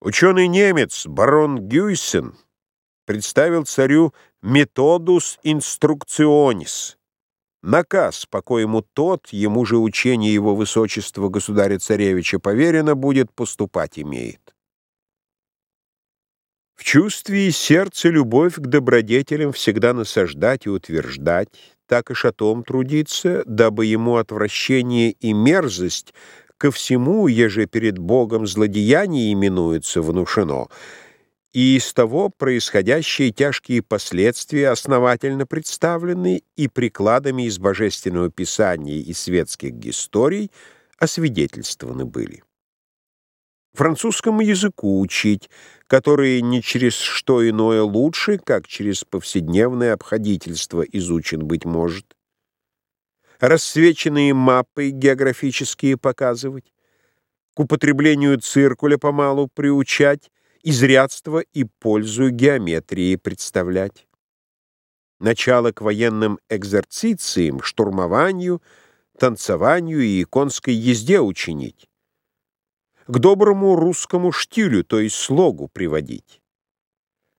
Ученый-немец барон Гюйсен представил царю «методус инструкционис» — наказ, по коему тот, ему же учение его высочества государя-царевича поверено, будет поступать имеет. В чувстве и сердце любовь к добродетелям всегда насаждать и утверждать, так и шатом трудиться, дабы ему отвращение и мерзость ко всему, еже перед Богом злодеяние именуется внушено, и из того происходящие тяжкие последствия основательно представлены и прикладами из Божественного Писания и светских историй освидетельствованы были. Французскому языку учить, который ни через что иное лучше, как через повседневное обходительство изучен, быть может, рассвеченные мапы географические показывать, к употреблению циркуля помалу приучать, изрядство и пользу геометрии представлять. Начало к военным экзерцициям, штурмованию, танцеванию и конской езде учинить. К доброму русскому штилю, то есть слогу приводить.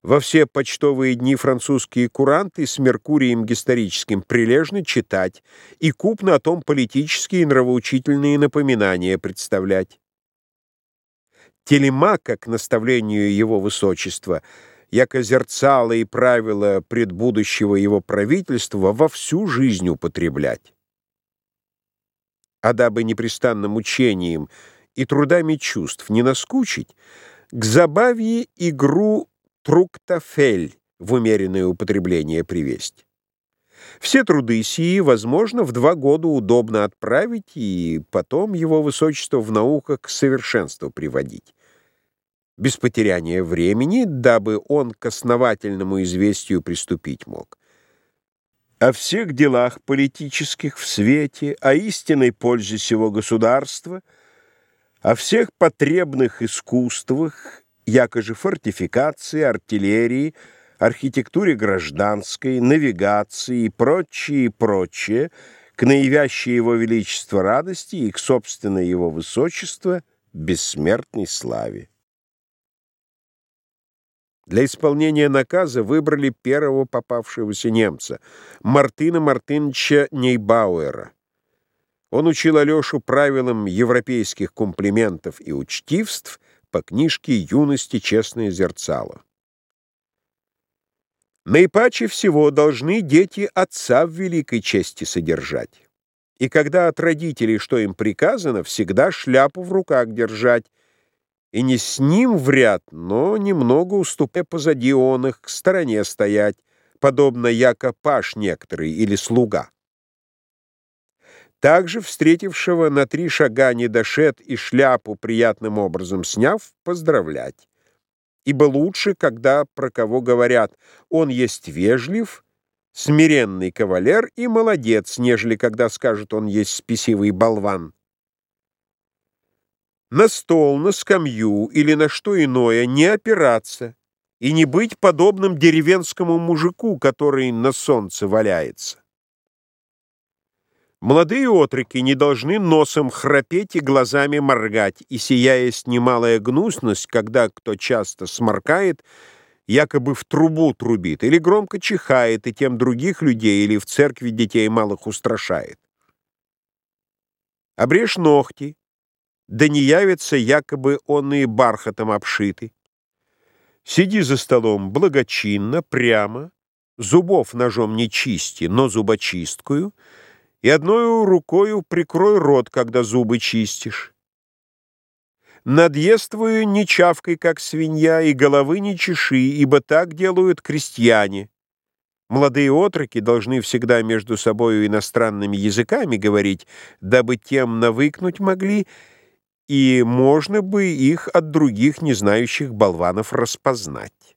Во все почтовые дни французские куранты с Меркурием историческим прилежно читать и купно о том политические и нравоучительные напоминания представлять. Телемака к наставлению его высочества, яко зерцало и правила предбудущего его правительства во всю жизнь употреблять. А дабы непрестанным учением и трудами чувств не наскучить, к забаве игру труктофель в умеренное употребление привесть. Все труды сии возможно в два года удобно отправить и потом его высочество в науках к совершенству приводить. Без потеряния времени, дабы он к основательному известию приступить мог. О всех делах политических в свете, о истинной пользе сего государства, о всех потребных искусствах якоже фортификации, артиллерии, архитектуре гражданской, навигации и прочее, и прочее, к наявящей его величество радости и к собственной его высочества бессмертной славе. Для исполнения наказа выбрали первого попавшегося немца, Мартына Мартыновича Нейбауэра. Он учил Алешу правилам европейских комплиментов и учтивств по книжке «Юности честное зерцало». Наипаче всего должны дети отца в великой чести содержать. И когда от родителей, что им приказано, всегда шляпу в руках держать, и не с ним в ряд, но немного уступая позади он их, к стороне стоять, подобно яко паш некоторый или слуга. Также встретившего на три шага недошед и шляпу приятным образом сняв, поздравлять. Ибо лучше, когда про кого говорят «он есть вежлив», смиренный кавалер и молодец, нежели когда скажут «он есть спесивый болван». На стол, на скамью или на что иное не опираться и не быть подобным деревенскому мужику, который на солнце валяется. Молодые отроки не должны носом храпеть и глазами моргать, и сия есть немалая гнусность, когда кто часто сморкает, якобы в трубу трубит, или громко чихает, и тем других людей, или в церкви детей малых устрашает. Обрежь ногти, да не явится, якобы он и бархатом обшиты. Сиди за столом благочинно, прямо, зубов ножом не чисти, но зубочисткую — и одной рукою прикрой рот, когда зубы чистишь. Надъествую не чавкой, как свинья, и головы не чеши, ибо так делают крестьяне. Молодые отроки должны всегда между собою иностранными языками говорить, дабы тем навыкнуть могли, и можно бы их от других незнающих болванов распознать.